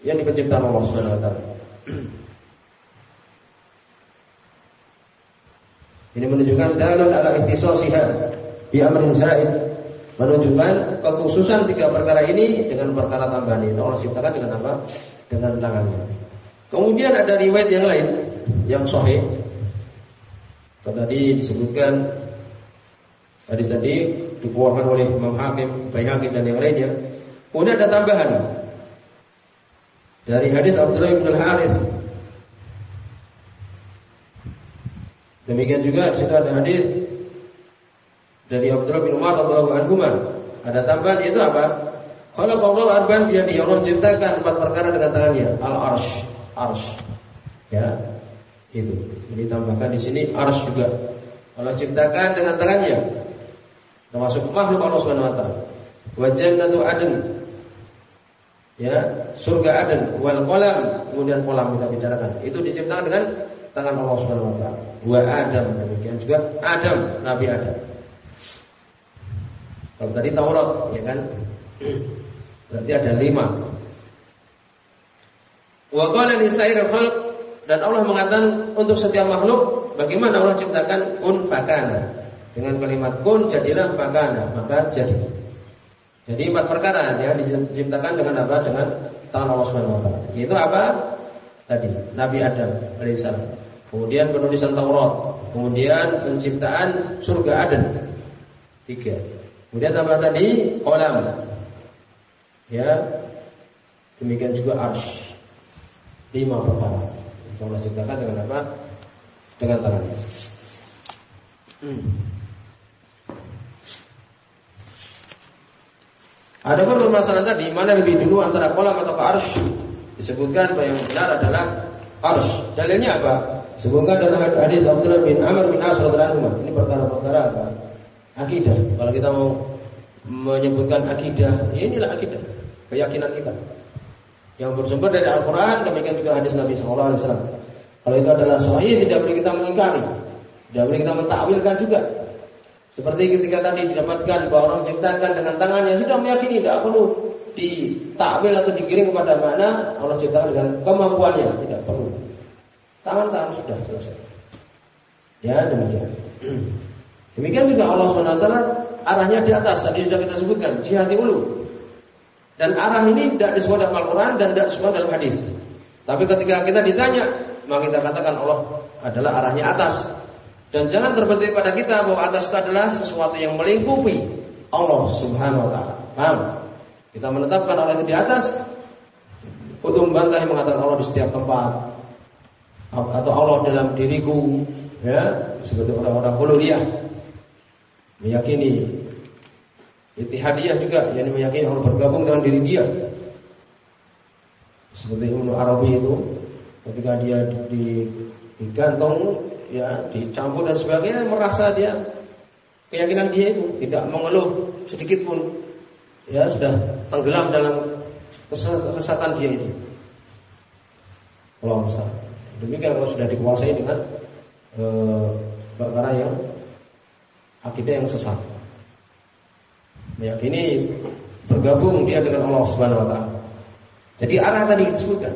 yang diciptakan Allah Subhanahu wa taala. Ini menunjukkan dalil ala ikhtisasiha bi amrin zaid menunjukkan kekhususan tiga perkara ini dengan perkara tambahan ini Allah ciptakan dengan apa? Dengan tangannya. Kemudian ada riwayat yang lain yang sahih. Tadi disebutkan hadis tadi dikeluarkan oleh Imam Hakim, Baihaqi dan yang lainnya. Kemudian ada tambahan dari hadis Abdullah bin Al-Harits. Demikian juga kita ada hadis dari Abdullah bin Umar radhiyallahu anhu ada tambahan yaitu apa? Kalau Allah arban dia di Allah menciptakan empat perkara dengan tangannya. Al arsh, arsh. Ya, itu. Jadi tambahkan di sini arsh juga. Allah ciptakan dengan tangannya. Termasuk makhluk Allah Subhanahu wa taala. Wa jannatu adn. Ya, surga Aden wal kolam kemudian kolam kita bicarakan. Itu diciptakan dengan tangan Allah Subhanahu wa taala. Wa Adam demikian juga Adam, Nabi Adam. Kalau tadi Taurat, ya kan? Berarti ada lima. Wa qala li khalq dan Allah mengatakan untuk setiap makhluk bagaimana Allah ciptakan kun fakana. Dengan kalimat kun jadilah fakana, maka jadi. Jadi empat perkara ya diciptakan dengan apa? Dengan tangan Allah Subhanahu wa taala. Yaitu apa? Tadi Nabi Adam alaihissalam. Kemudian penulisan Taurat, kemudian penciptaan surga Aden. Tiga. Kemudian tambah tadi kolam. Ya. Demikian juga arsh. Lima perkara. Allah ciptakan dengan apa? Dengan tangan. Hmm. Ada pun permasalahan tadi mana lebih dulu antara kolam atau arsh disebutkan bahwa yang benar adalah arsh. Dalilnya apa? Sebutkan dalam hadis Abdullah bin Amr bin As radhiyallahu Ini perkara-perkara apa? Akidah. Kalau kita mau menyebutkan akidah, ya inilah akidah, keyakinan kita. Yang bersumber dari Al-Quran, demikian juga hadis Nabi Sallallahu Alaihi Wasallam. Kalau itu adalah sahih, tidak boleh kita mengingkari, tidak boleh kita mentakwilkan juga. Seperti ketika tadi didapatkan bahwa orang menciptakan dengan tangannya sudah meyakini tidak perlu ditakwil atau digiring kepada mana Allah ciptakan dengan kemampuannya tidak perlu. Tangan tangan sudah selesai. Ya demikian. Demikian juga Allah swt arahnya di atas tadi sudah kita sebutkan jihati ulu. Dan arah ini tidak disebut dalam Al-Quran dan tidak disebut dalam hadis. Tapi ketika kita ditanya, maka kita katakan Allah adalah arahnya atas. Dan jangan terbetik pada kita bahwa atas itu adalah sesuatu yang melingkupi Allah Subhanahu wa taala. Paham? Kita menetapkan Allah itu di atas untuk membantah mengatakan Allah di setiap tempat atau Allah dalam diriku ya seperti orang-orang Kolonial meyakini Itihadiyah juga yang meyakini Allah bergabung dengan diri dia seperti Ibnu Arabi itu ketika dia di, digantung ya dicampur dan sebagainya merasa dia keyakinan dia itu tidak mengeluh sedikit pun ya sudah tenggelam dalam kesesatan dia itu. Allah Ustaz. Demikian kalau sudah dikuasai dengan e, perkara yang akidah yang sesat. Meyakini bergabung dia dengan Allah Subhanahu wa taala. Jadi arah tadi disebutkan.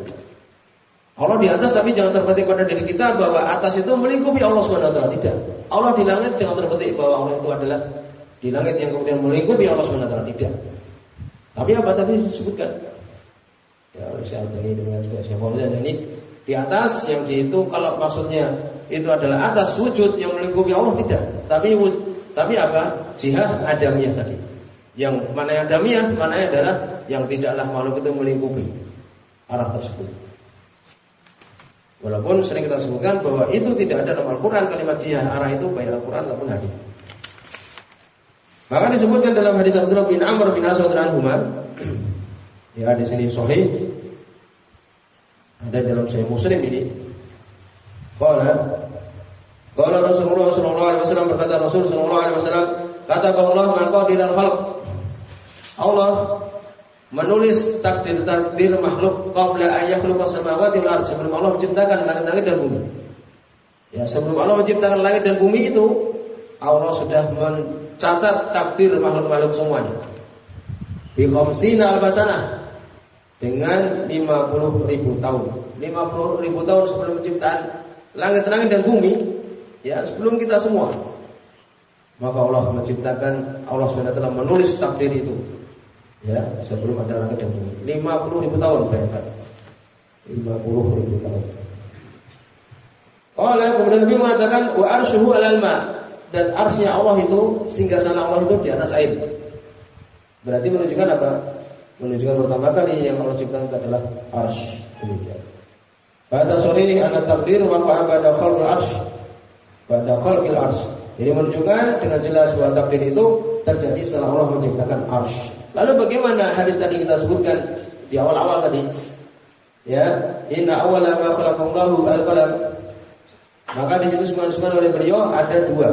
Allah di atas tapi jangan terpetik pada diri kita bahwa atas itu melingkupi Allah Subhanahu wa taala tidak. Allah di langit jangan terpetik bahwa Allah itu adalah di langit yang kemudian melingkupi Allah Subhanahu wa taala tidak. Tapi apa tadi disebutkan? Ya siapa ini dengan juga siapa ini di atas yang di itu kalau maksudnya itu adalah atas wujud yang melingkupi Allah tidak. Tapi tapi apa? Jihad adamiyah tadi. Yang mana yang adamiyah, mana yang adalah yang tidaklah makhluk itu melingkupi arah tersebut. Walaupun sering kita sebutkan bahwa itu tidak ada dalam Al-Quran kalimat jihad arah itu baik Al-Quran ataupun hadis. Maka disebutkan dalam hadis Abdullah bin Amr bin Aswad Umar, ya di sini sahih ada dalam Sahih Muslim ini. Qala Qala Rasulullah sallallahu alaihi wasallam berkata Rasul sallallahu alaihi wasallam kata Allah maqadir al-khalq Allah menulis takdir-takdir makhluk qabla ayakhluqa samawati wal ardh sebelum Allah menciptakan langit-langit dan bumi. Ya, sebelum Allah menciptakan langit dan bumi itu Allah sudah mencatat takdir makhluk-makhluk semuanya. Bi khamsina albasana dengan 50 ribu tahun. 50 ribu tahun sebelum penciptaan langit-langit dan bumi, ya sebelum kita semua. Maka Allah menciptakan, Allah SWT menulis takdir itu Ya, sebelum ada langit dan bumi. 50 ribu tahun bayangkan. 50 ribu tahun. Oleh kemudian Nabi mengatakan wa arsyuhu alal ma dan arsnya Allah itu sehingga sana Allah itu di atas air. Berarti menunjukkan apa? Menunjukkan pertama kali yang Allah ciptakan adalah arsy. Demikian. Pada sore anak takdir wa pada khalqil arsy. Pada khalqil arsy. Ini menunjukkan dengan jelas bahwa takdir itu terjadi setelah Allah menciptakan arsh. Lalu bagaimana hadis tadi kita sebutkan di awal-awal tadi? Ya, inna awwala ma khalaqallahu al-qalam. Maka di situ sebutkan oleh beliau ada dua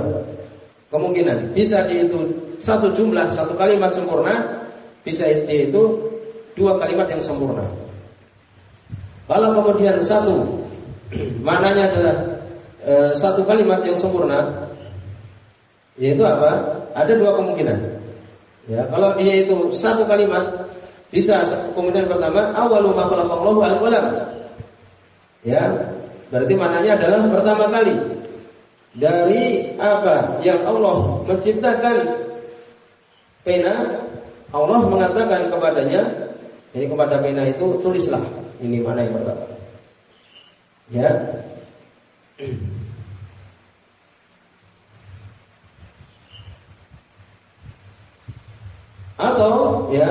kemungkinan. Bisa itu satu jumlah, satu kalimat sempurna, bisa itu dua kalimat yang sempurna. Kalau kemudian satu maknanya adalah e, satu kalimat yang sempurna, yaitu apa? Ada dua kemungkinan. Ya, kalau dia itu satu kalimat bisa kemungkinan pertama awalu ma al-qalam. Ya, berarti maknanya adalah pertama kali dari apa yang Allah menciptakan pena, Allah mengatakan kepadanya, ini kepada pena itu tulislah. Ini mana yang pertama. Ya. Atau ya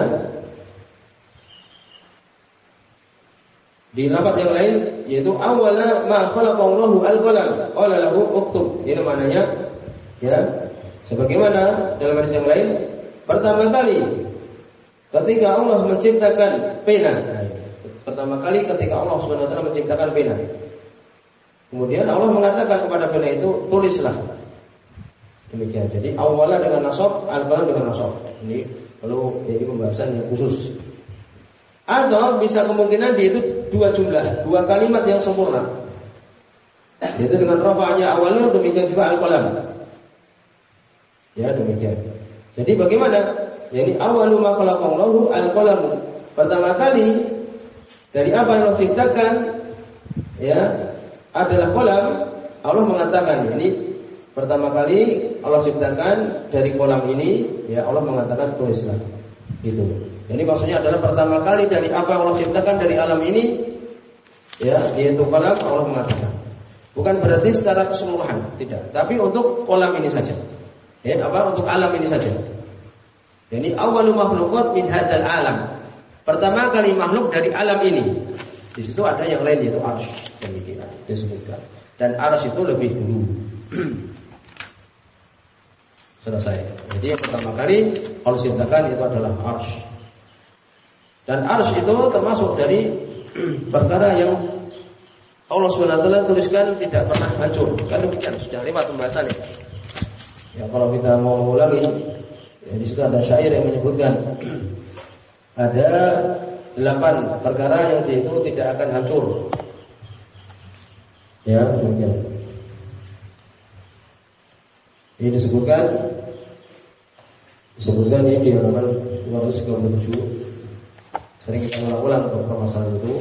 di lafaz yang lain yaitu awala ma khalaqallahu al-qalam qala lahu uktub. Ini maknanya ya sebagaimana dalam hadis yang lain pertama kali ketika Allah menciptakan pena. Pertama kali ketika Allah taala menciptakan pena. Kemudian Allah mengatakan kepada pena itu tulislah. Demikian. Jadi awalnya dengan nasab, al-qalam dengan nasab. Ini kalau jadi pembahasan yang khusus. Atau bisa kemungkinan dia itu dua jumlah, dua kalimat yang sempurna. Itu dengan rafa'nya awalnya demikian juga al-qalam. Ya demikian. Jadi bagaimana? Jadi awalu ma khalaqallahu al-qalam. Pertama kali dari apa yang Allah ciptakan ya adalah kolam. Allah mengatakan ini Pertama kali Allah ciptakan dari kolam ini, ya Allah mengatakan tulislah. Itu. Jadi maksudnya adalah pertama kali dari apa yang Allah ciptakan dari alam ini, ya yaitu kolam Allah mengatakan. Bukan berarti secara keseluruhan, tidak. Tapi untuk kolam ini saja. Ya, apa untuk alam ini saja. Jadi awal makhlukot min hadal alam. Pertama kali makhluk dari alam ini. Di situ ada yang lain yaitu arsh demikian disebutkan. Dan arsh itu lebih dulu. Selesai. Jadi yang pertama kali Allah ciptakan itu adalah arsh. Dan arsh itu termasuk dari perkara yang Allah SWT tuliskan tidak pernah hancur. Kan demikian sudah lewat pembahasannya. Ya kalau kita mau ulangi, ya, di situ ada syair yang menyebutkan ada delapan perkara yang itu tidak akan hancur. Ya demikian. Ini disebutkan disebutkan ini di halaman 237. Sering kita ulang-ulang untuk permasalahan itu.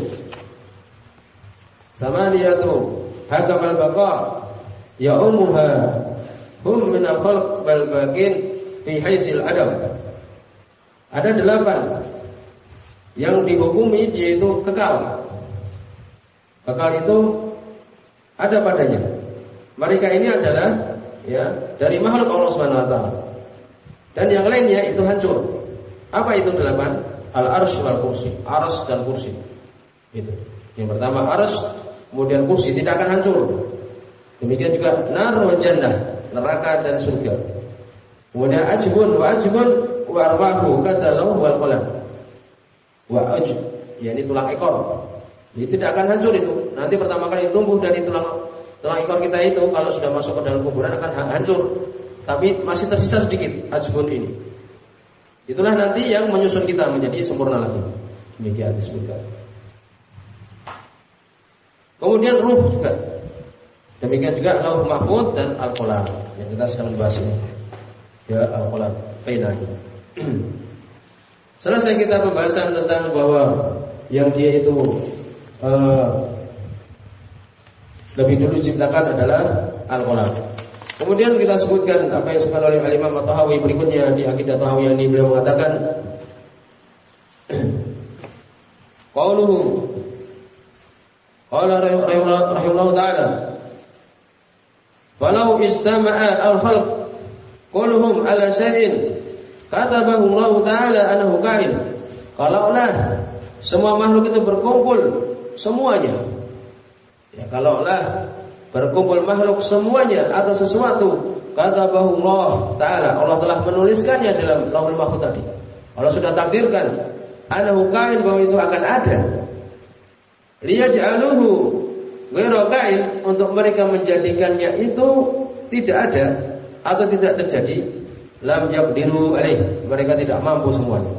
Sama dia tuh hakam baqa ya ummuha hum min al-khalq bal bakin fi haisil adam. Ada delapan yang dihukumi dia itu kekal. Kekal itu ada padanya. Mereka ini adalah ya dari makhluk Allah Subhanahu wa taala. Dan yang lainnya itu hancur. Apa itu delapan? Al arsh wal kursi, arsh dan kursi. Itu. Yang pertama arsh, kemudian kursi tidak akan hancur. Demikian juga nar jannah, neraka dan surga. Kemudian ajbun wa ajbun wa arwahu kata wal qalam. Wa ajb, ya ini tulang ekor. Ini tidak akan hancur itu. Nanti pertama kali tumbuh dari tulang Tulang ekor kita itu kalau sudah masuk ke dalam kuburan akan hancur. Tapi masih tersisa sedikit ajbun ini. Itulah nanti yang menyusun kita menjadi sempurna lagi. Demikian disebutkan. Kemudian ruh juga. Demikian juga lauh mahfud dan al-qalam. Yang kita sedang membahas ini. Ya itu. Selesai kita pembahasan tentang bahwa yang dia itu uh, lebih dulu diciptakan adalah al-qalam. Kemudian kita sebutkan apa yang disebutkan oleh Al-Imam Tahawi berikutnya di Akidah Tahawi ini beliau mengatakan Qauluhu Qala rahimahullah ta'ala Walau istama'a al-khalq Kulluhum ala syai'in. Katabahu Allah Ta'ala anahu kain. Kalaulah Semua makhluk itu berkumpul Semuanya. Ya kalaulah berkumpul makhluk semuanya atas sesuatu katabahu Allah taala. Allah telah menuliskannya dalam Lauhul Mahfuz tadi. Allah sudah takdirkan anahu kain bahwa itu akan ada. Liyaj'aluhu ghairu kain untuk mereka menjadikannya itu tidak ada atau tidak terjadi lam yaqdiru alaih mereka tidak mampu semuanya.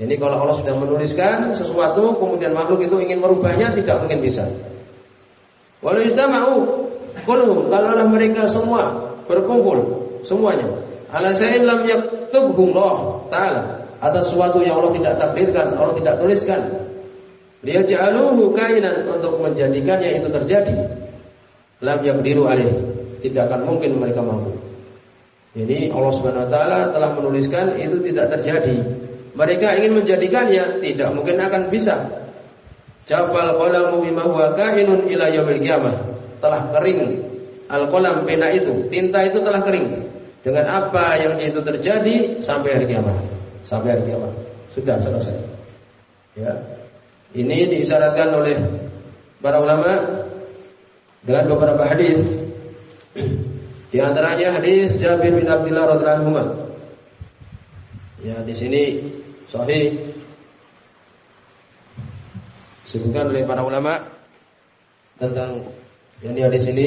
Jadi kalau Allah sudah menuliskan sesuatu kemudian makhluk itu ingin merubahnya tidak mungkin bisa. Walau istama'u kulhum kalaulah mereka semua berkumpul semuanya ala sayin lam yaktubhu Allah taala atas sesuatu yang Allah tidak takdirkan, Allah tidak tuliskan. Dia ja'aluhu kainan untuk menjadikannya itu terjadi. Lam yaqdiru alaih. Tidak akan mungkin mereka mampu. Jadi Allah Subhanahu wa taala telah menuliskan itu tidak terjadi. Mereka ingin menjadikannya tidak mungkin akan bisa. Jafal qalamu bima huwa kainun ila yaumil. Telah kering al-qalam pena itu, tinta itu telah kering dengan apa yang itu terjadi sampai hari kiamat sampai hari kiamat. Sudah selesai. Ya. Ini diisyaratkan oleh para ulama dengan beberapa hadis. Di antaranya hadis Jabir bin Abdullah radhiyallahu anhu. Ya, di sini sahih. Disebutkan oleh para ulama tentang yang di hadis ini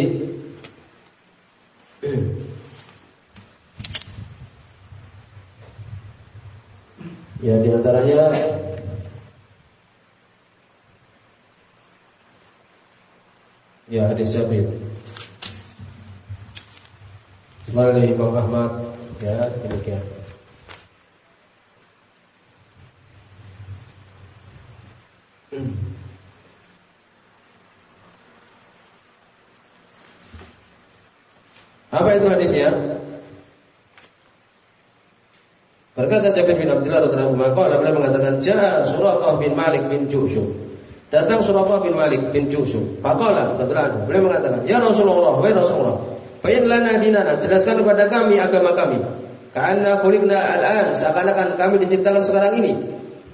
Ya di antaranya Ya hadis Jabir Melalui Imam Ahmad Ya demikian Apa itu hadisnya? Berkata Jabir bin Abdullah radhiyallahu anhu, qala beliau mengatakan, "Jaa Suraqah bin Malik bin Ju'shum." Datang Suraqah bin Malik bin Ju'shum. Faqala radhiyallahu beliau mengatakan, "Ya Rasulullah, wahai Rasulullah, bayin lana dinana, jelaskan kepada kami agama kami." Karena kulikna al-an, seakan-akan kami diciptakan sekarang ini.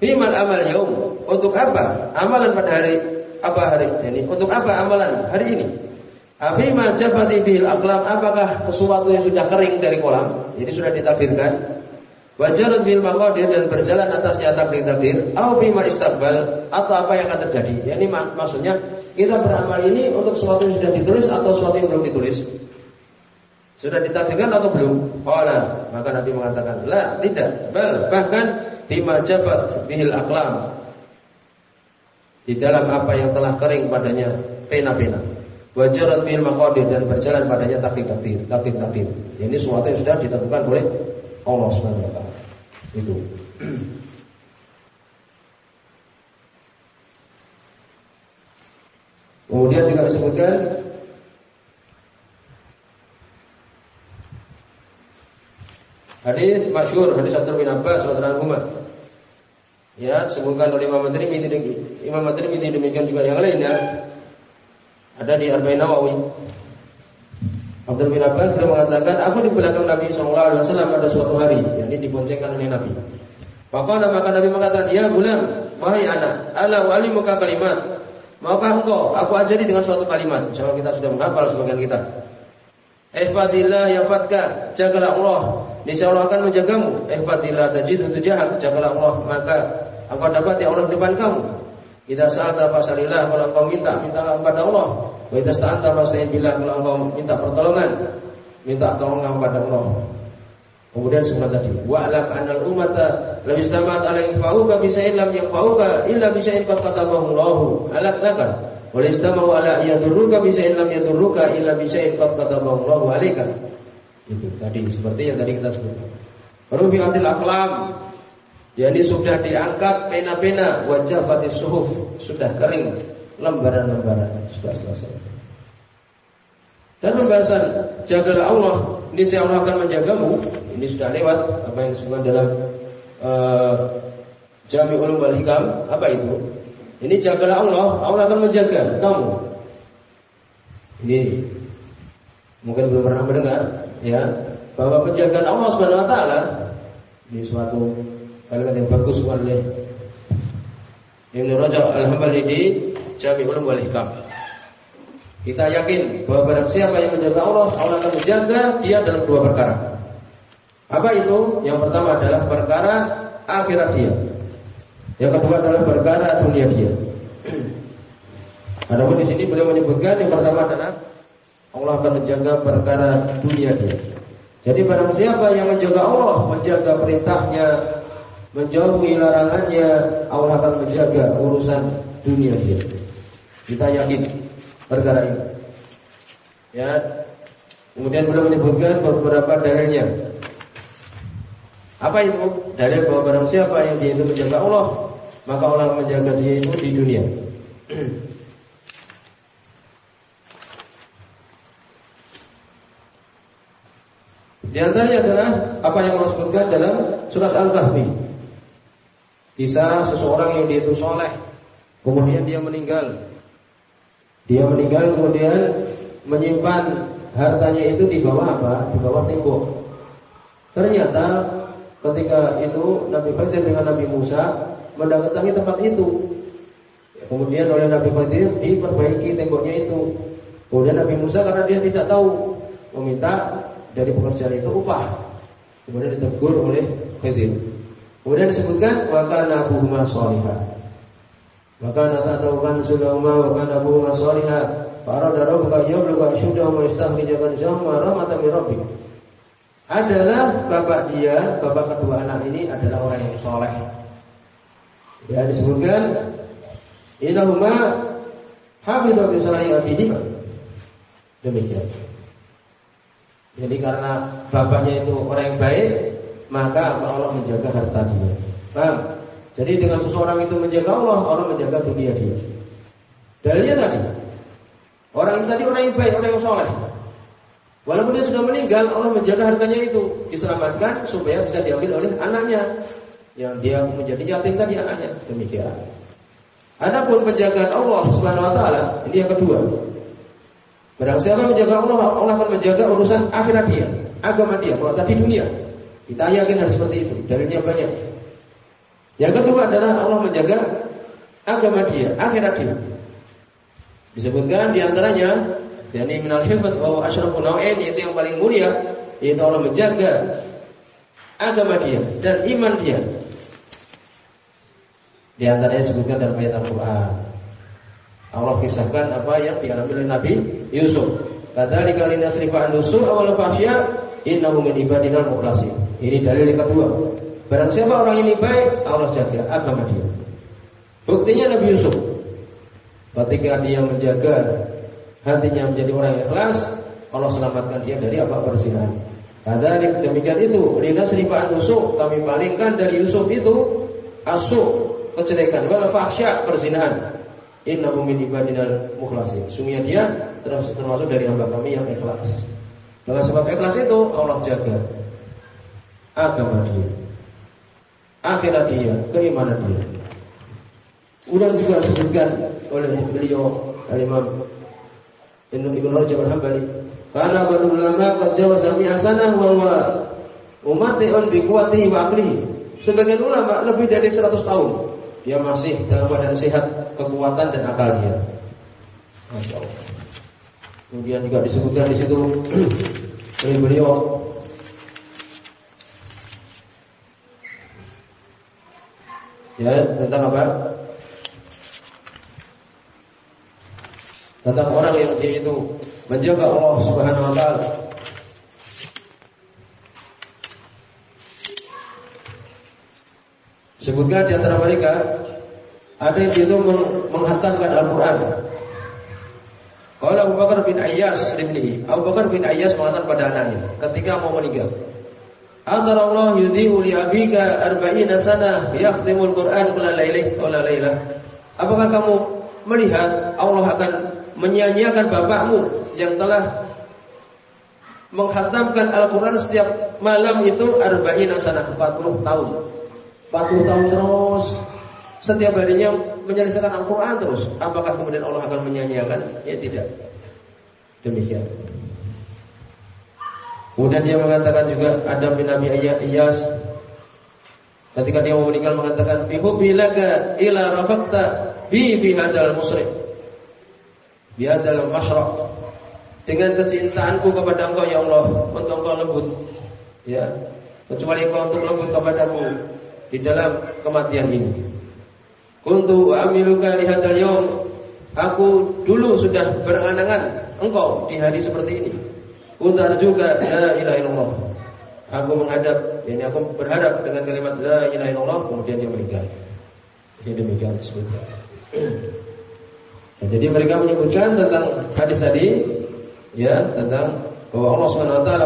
Bimal amal yaum. Untuk apa? Amalan pada hari apa hari ini? Untuk apa amalan hari ini? Afima jabati bil aqlam apakah sesuatu yang sudah kering dari kolam? Jadi sudah ditakdirkan Wajarut bil maqadir dan berjalan atasnya takdir-takdir au fima istiqbal atau apa yang akan terjadi. Ya, ini mak maksudnya kita beramal ini untuk sesuatu yang sudah ditulis atau sesuatu yang belum ditulis. Sudah ditakdirkan atau belum? Qala, maka Nabi mengatakan, "La, tidak. Bal bahkan bima jafat bihil aqlam." Di dalam apa yang telah kering padanya pena-pena. Wajarat bil maqadir dan berjalan padanya takdir-takdir, takdir-takdir. Ini sesuatu yang sudah ditentukan oleh Allah Subhanahu wa taala. Itu. Kemudian juga disebutkan Hadis masyhur hadis Abdul bin Abbas radhiyallahu. Ya, disebutkan oleh Imam Tirmidzi Imam Tirmidzi demikian juga yang lainnya. Ada di Arba'in Nawawi. Abdul bin Abbas beliau mengatakan, aku di belakang Nabi Shallallahu Alaihi Wasallam pada suatu hari, yakni diboncengkan oleh Nabi. Maka maka Nabi mengatakan, ya gulam, wahai anak, ala wali muka kalimat, maukah engkau aku ajari dengan suatu kalimat? Insya kita sudah menghafal sebagian kita. Ihfadillah yafatka, jagalah Allah, niscaya Allah akan menjagamu. Ihfadillah tajid tujahak, jagalah Allah, maka engkau dapat ya Allah di depan kamu. Kita saat apa salillah kalau engkau minta, minta kepada Allah. Wa idza sta'anta fasta'in billah kalau engkau minta pertolongan, minta tolong kepada Allah. Kemudian sebentar tadi, wa alam anal ummata lam istamat ala yanfa'uka bi shay'in lam yanfa'uka illa bi shay'in qad katabahu Allah. Alak nakal. Wa istamahu ala yadurruka bi shay'in lam yadurruka illa bi shay'in qad katabahu Allah alaika. Itu tadi seperti yang tadi kita sebutkan. Rubi'atil aqlam jadi sudah diangkat pena-pena wajah fatis suhuf sudah kering lembaran-lembaran sudah selesai. Dan pembahasan jagalah Allah, ini saya Allah akan menjagamu. Ini sudah lewat apa yang disebutkan dalam uh, Jami Ulum wal Hikam. Apa itu? Ini jagalah Allah, Allah akan menjaga kamu. Ini mungkin belum pernah mendengar ya bahwa penjagaan Allah Subhanahu wa taala ini suatu kalimat yang bagus oleh Ibnu Rajab Al-Hambali di Jami'ul Wal Hikam. Kita yakin bahwa barang siapa yang menjaga Allah, Allah akan menjaga dia dalam dua perkara. Apa itu? Yang pertama adalah perkara akhirat dia. Yang kedua adalah perkara dunia dia. Adapun di sini beliau menyebutkan yang pertama adalah Allah akan menjaga perkara dunia dia. Jadi barang siapa yang menjaga Allah, menjaga perintahnya, menjauhi larangannya, Allah akan menjaga urusan dunia dia. Kita yakin perkara ini. Ya. Kemudian beliau menyebutkan beberapa dalilnya. Apa itu? Dalil bahwa barang siapa yang dia itu menjaga Allah, maka Allah menjaga dia itu di dunia. Di antaranya adalah apa yang Allah sebutkan dalam surat Al-Kahfi. Kisah seseorang yang dia itu soleh, kemudian dia meninggal. Dia meninggal kemudian menyimpan hartanya itu di bawah apa? Di bawah tembok. Ternyata ketika itu Nabi Khidir dengan Nabi Musa mendatangi tempat itu. Kemudian oleh Nabi Khidir diperbaiki temboknya itu. Kemudian Nabi Musa karena dia tidak tahu meminta dari pekerjaan itu upah. Kemudian ditegur oleh Khidir. Kemudian disebutkan maka Nabi Muhammad salihah. Maka nata'taukan sulama wa kana abuhuma salihah. Farada rabbuka yablugha asyuddahu wa yastakhrija kanzahum wa rahmatan min rabbik. Adalah bapak dia, bapak kedua anak ini adalah orang yang soleh. Ya disebutkan Innahuma hafidhu bi salahi abidihima. Demikian. Jadi karena bapaknya itu orang yang baik, maka Allah menjaga harta dia. Paham? Jadi dengan seseorang itu menjaga Allah, Allah menjaga dunia dia. Dalilnya tadi, orang itu tadi orang yang baik, orang yang soleh. Walaupun dia sudah meninggal, Allah menjaga hartanya itu diselamatkan supaya bisa diambil oleh anaknya yang dia menjadi yatim tadi anaknya. Demikian. Adapun penjagaan Allah Subhanahu wa taala, ini yang kedua. Barang siapa menjaga Allah, Allah akan menjaga urusan akhirat dia, agama dia, kalau tadi dunia. Kita yakin harus seperti itu, dalilnya banyak. Yang kedua adalah Allah menjaga agama dia, akhirat dia. Disebutkan di antaranya, yakni minal hifat wa asyrafun naw'in yaitu yang paling mulia, yaitu Allah menjaga agama dia dan iman dia. Di antaranya disebutkan dalam ayat Al-Qur'an. Allah kisahkan apa yang dialami oleh Nabi Yusuf. Kadzalika linasrifa an nusu awal fahsya innahu min ibadina mukhlasin. Ini dalil yang kedua. Barang siapa orang ini baik, Allah jaga agama dia. Buktinya Nabi Yusuf ketika dia menjaga hatinya menjadi orang yang ikhlas, Allah selamatkan dia dari apa perzinahan. Kadzalik demikian itu, linasrifa an nusu kami palingkan dari Yusuf itu asuk kejelekan wal fahsya perzinahan Innahu min ibadinal mukhlasin. Sungguhnya dia termasuk, termasuk dari hamba kami yang ikhlas. Dengan sebab ikhlas itu Allah jaga agama dia, akhirat dia, keimanan dia. Udah juga disebutkan oleh beliau Imam Ibnu Rajab Al-Hambali, karena banu ulama qad jawaza mi'asana wa huwa umati'un bi quwwatihi wa. Sebagian ulama lebih dari 100 tahun dia masih dalam badan sehat, kekuatan dan akal dia. Kemudian juga disebutkan di situ oleh beliau ya tentang apa? Tentang orang yang dia itu menjaga Allah Subhanahu wa taala Sebutkan di antara mereka ada yang itu menghantarkan Al-Quran. Kalau Abu Bakar bin Ayyas ini, Abu Bakar bin Ayyas mengatakan pada anaknya ketika mau meninggal. Antara Allah yudhi'u li abika arba'ina sana yaqtimul Quran kula lailah kula lailah. Apakah kamu melihat Allah akan menyia-nyiakan bapakmu yang telah menghantamkan Al-Quran setiap malam itu arba'ina sana 40 tahun. 40 tahun terus setiap harinya menyelesaikan Al-Quran terus. Apakah kemudian Allah akan menyanyiakan? Ya tidak. Demikian. Kemudian dia mengatakan juga ada bin Nabi Iyas ketika dia mau meninggal mengatakan bihubbilaka ila rabakta bi fi hadal musrik. dalam masyarakat dengan kecintaanku kepada Engkau ya Allah untuk Engkau lembut ya kecuali Engkau untuk lembut kepadaku di dalam kematian ini. Kuntu amiluka li hadzal yaum aku dulu sudah berangan-angan Engkau di hari seperti ini. Kuntu juga la ilaha illallah. Aku menghadap ini aku berhadap dengan kalimat la ilaha illallah kemudian dia meninggal. Ini demikian disebutkan nah, jadi mereka menyebutkan tentang hadis tadi ya tentang bahwa Allah Subhanahu wa taala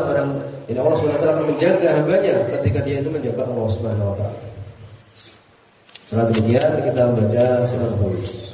ini Allah Subhanahu wa taala akan menjaga hambanya ketika dia itu menjaga Allah Subhanahu wa taala. Setelah demikian kita membaca surat Al-Baqarah.